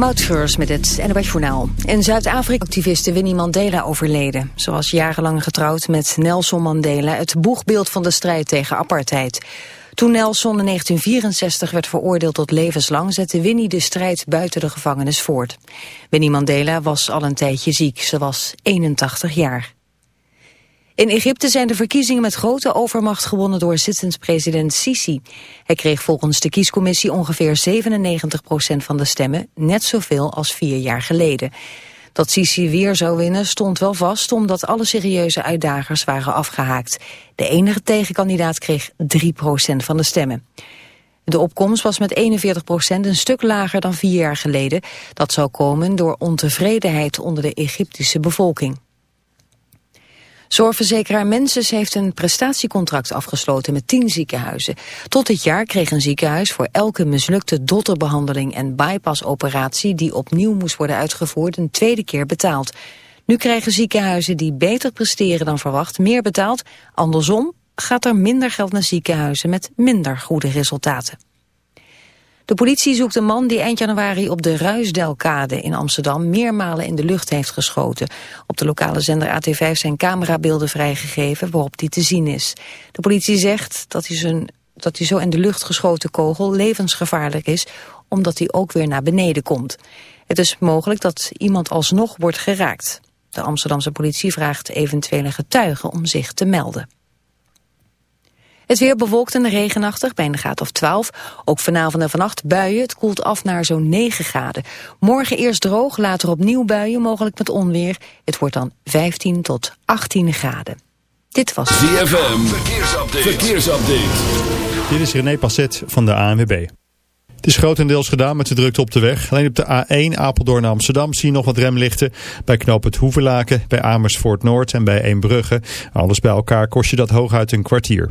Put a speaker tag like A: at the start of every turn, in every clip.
A: Moutgeurs met het NOS Journaal. In Zuid-Afrika activiste Winnie Mandela overleden. Ze was jarenlang getrouwd met Nelson Mandela, het boegbeeld van de strijd tegen apartheid. Toen Nelson in 1964 werd veroordeeld tot levenslang... zette Winnie de strijd buiten de gevangenis voort. Winnie Mandela was al een tijdje ziek. Ze was 81 jaar. In Egypte zijn de verkiezingen met grote overmacht gewonnen door zittend-president Sisi. Hij kreeg volgens de kiescommissie ongeveer 97% van de stemmen, net zoveel als vier jaar geleden. Dat Sisi weer zou winnen stond wel vast omdat alle serieuze uitdagers waren afgehaakt. De enige tegenkandidaat kreeg 3% van de stemmen. De opkomst was met 41 een stuk lager dan vier jaar geleden. Dat zou komen door ontevredenheid onder de Egyptische bevolking. Zorgverzekeraar Menses heeft een prestatiecontract afgesloten met tien ziekenhuizen. Tot dit jaar kreeg een ziekenhuis voor elke mislukte dotterbehandeling en bypassoperatie die opnieuw moest worden uitgevoerd een tweede keer betaald. Nu krijgen ziekenhuizen die beter presteren dan verwacht meer betaald. Andersom gaat er minder geld naar ziekenhuizen met minder goede resultaten. De politie zoekt een man die eind januari op de Ruisdelkade in Amsterdam meermalen in de lucht heeft geschoten. Op de lokale zender AT5 zijn camerabeelden vrijgegeven waarop die te zien is. De politie zegt dat hij, dat hij zo in de lucht geschoten kogel levensgevaarlijk is omdat hij ook weer naar beneden komt. Het is mogelijk dat iemand alsnog wordt geraakt. De Amsterdamse politie vraagt eventuele getuigen om zich te melden. Het weer bewolkt en regenachtig bij een graad of 12. Ook vanavond en vannacht buien. Het koelt af naar zo'n 9 graden. Morgen eerst droog, later opnieuw buien, mogelijk met onweer. Het wordt dan 15 tot 18 graden. Dit was
B: ZFM. Verkeersupdate. Verkeersupdate.
C: Dit is René Passet van de ANWB. Het is grotendeels gedaan met de drukte op de weg. Alleen op de A1 Apeldoorn naar Amsterdam zie je nog wat remlichten. Bij Knoop het Hoevenlaken, bij Amersfoort Noord en bij Eembrugge. Alles bij elkaar kost je dat hooguit een kwartier.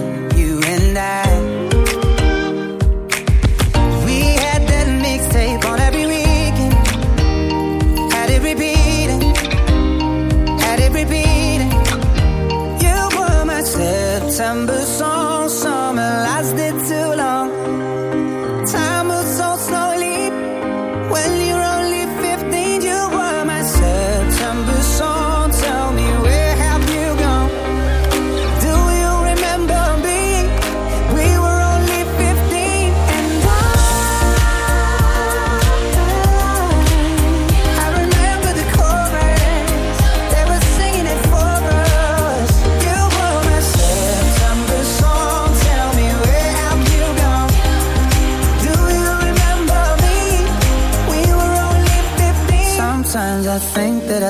D: December song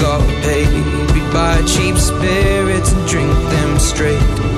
E: got paid. We buy cheap spirits and drink them straight.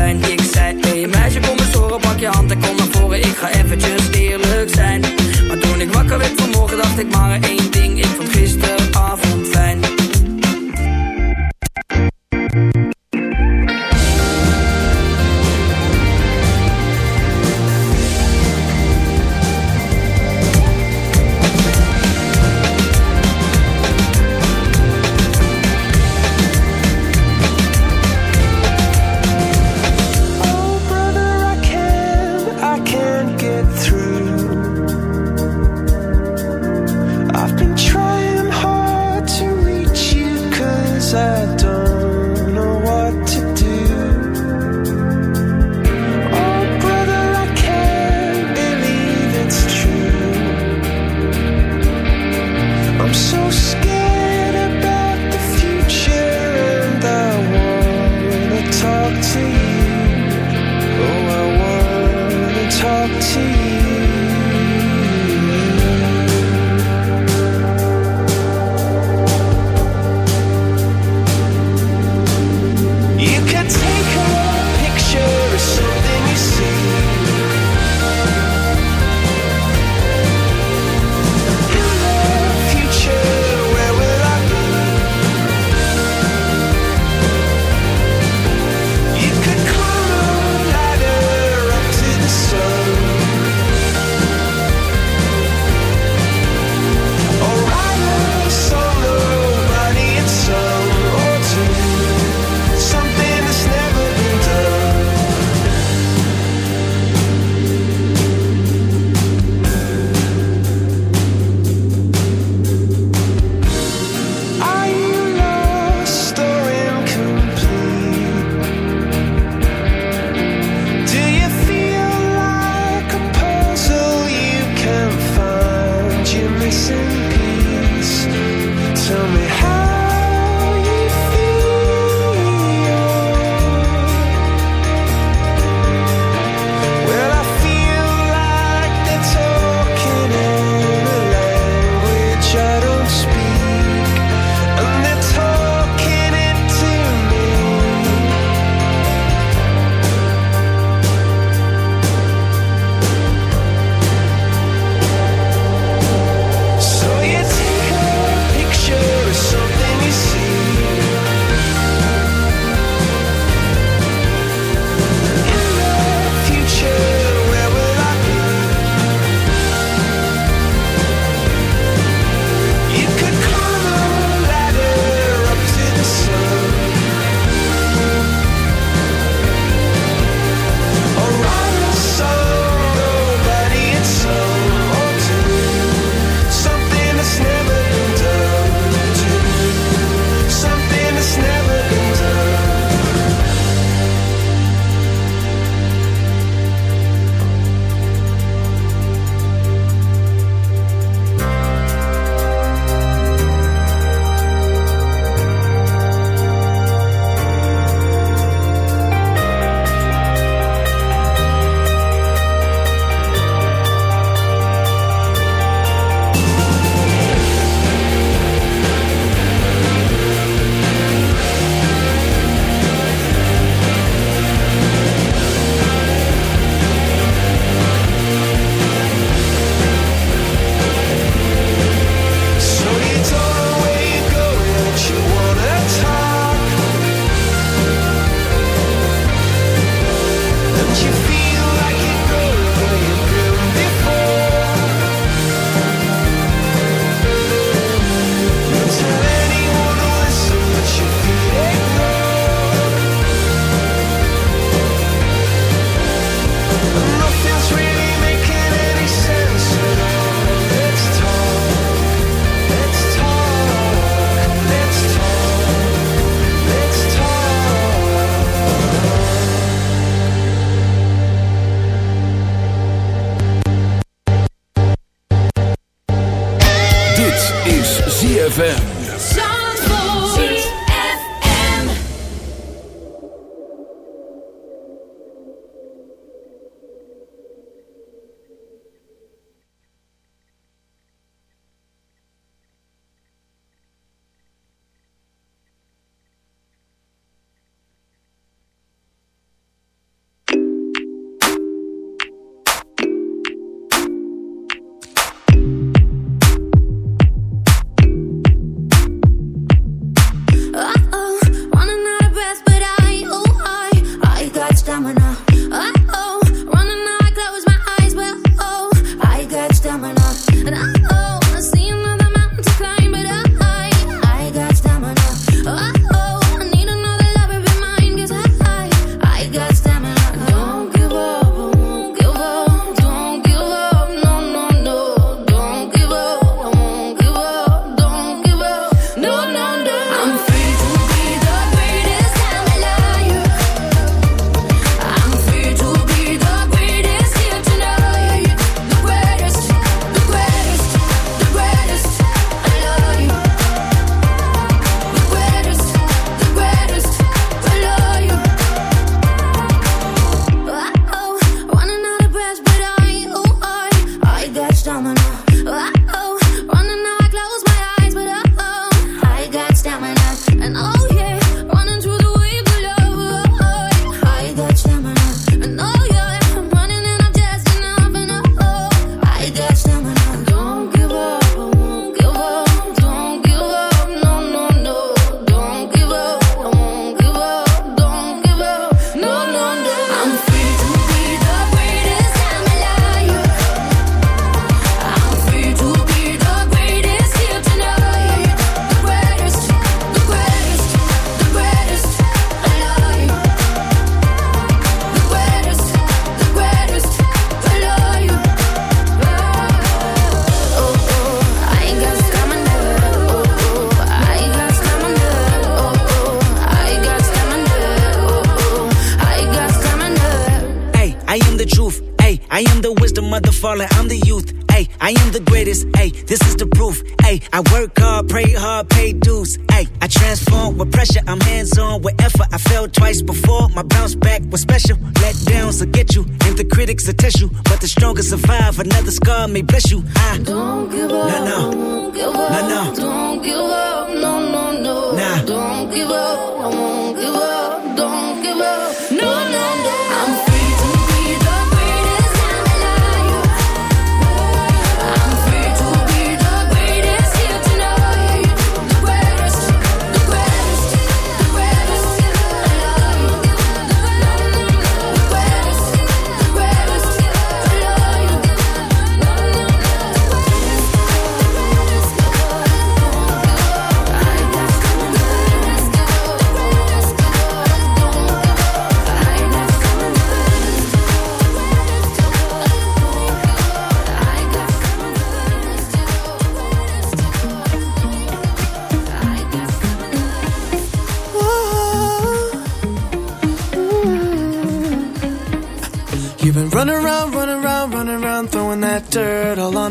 F: maar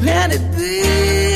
G: Let it be.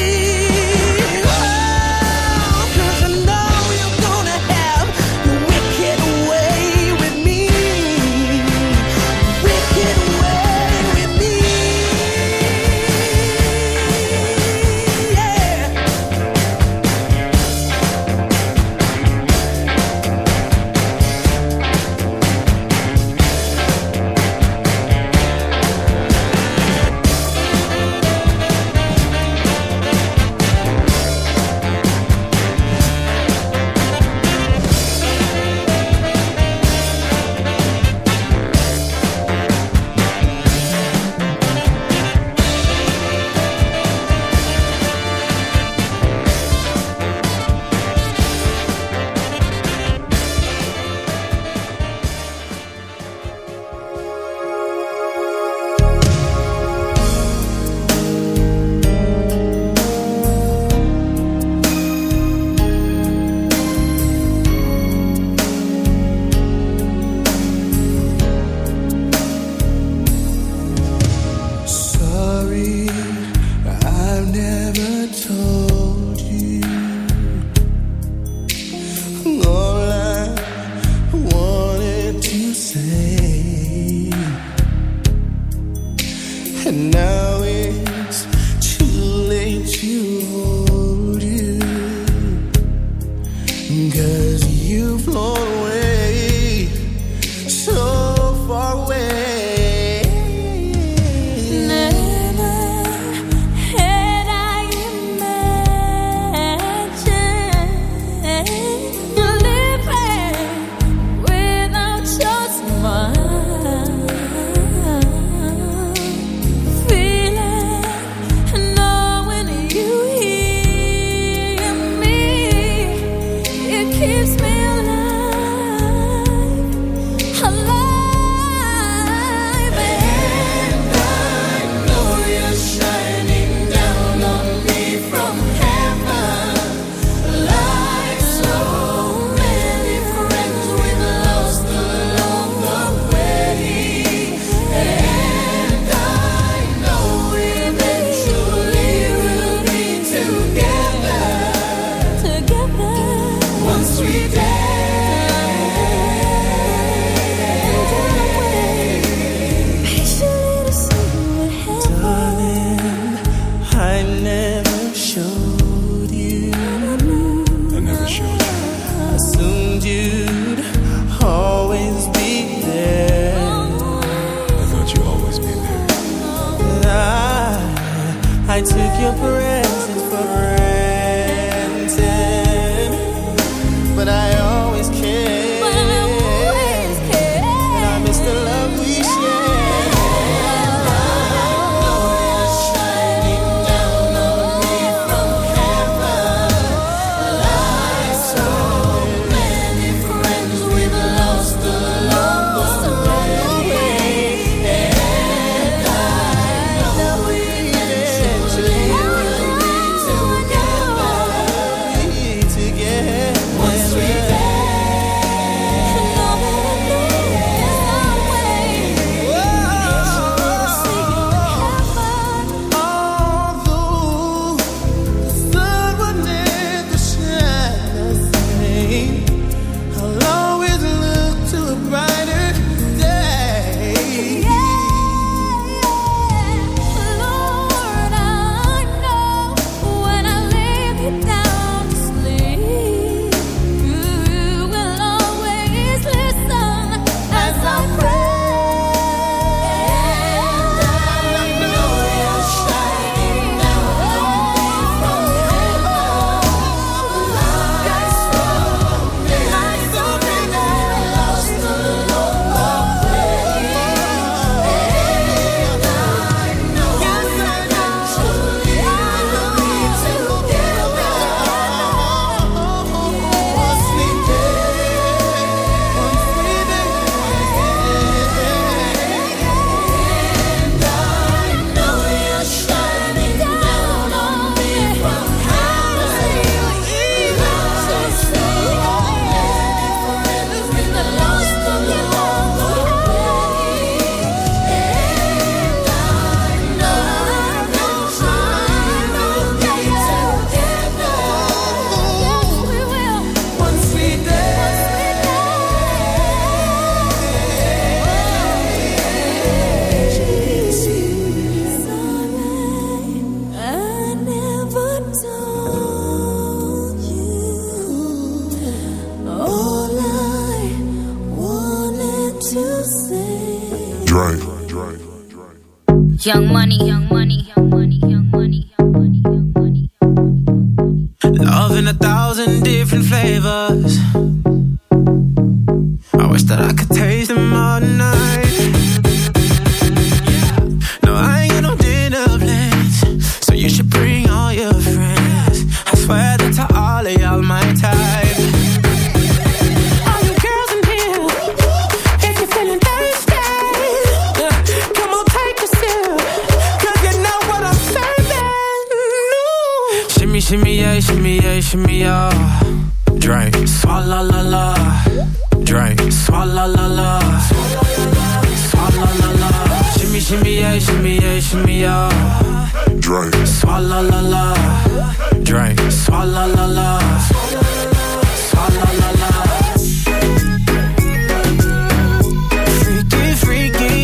H: Wish that I could taste them all night. Pushing me up. Drink. Swalla la la. Drink. Swalla la la. Swalla la la. Freaky, freaky,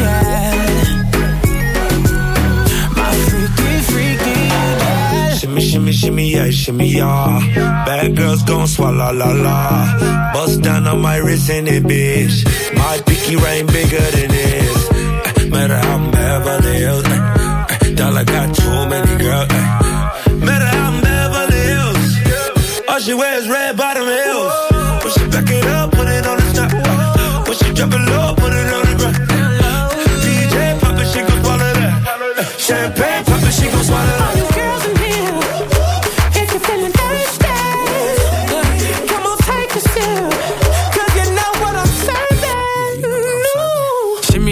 H: yeah. My freaky, freaky, yeah.
I: Shimmy, shimmy, shimmy, yeah, shimmy, yeah. Bad girls gon' swalla la la. Bust down on my wrist and it, bitch. My pinky rain bigger than this. Uh, matter how Beverly Hills. Ay, ay, dollar got too many girls. Ay. Met her out in Beverly Hills. All she wears red bottom heels. When she back it up, put it on the top. Ay. When she drop it low, put it on the ground. DJ pop it, she gon' swallow that. Champagne.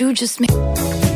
J: you just made.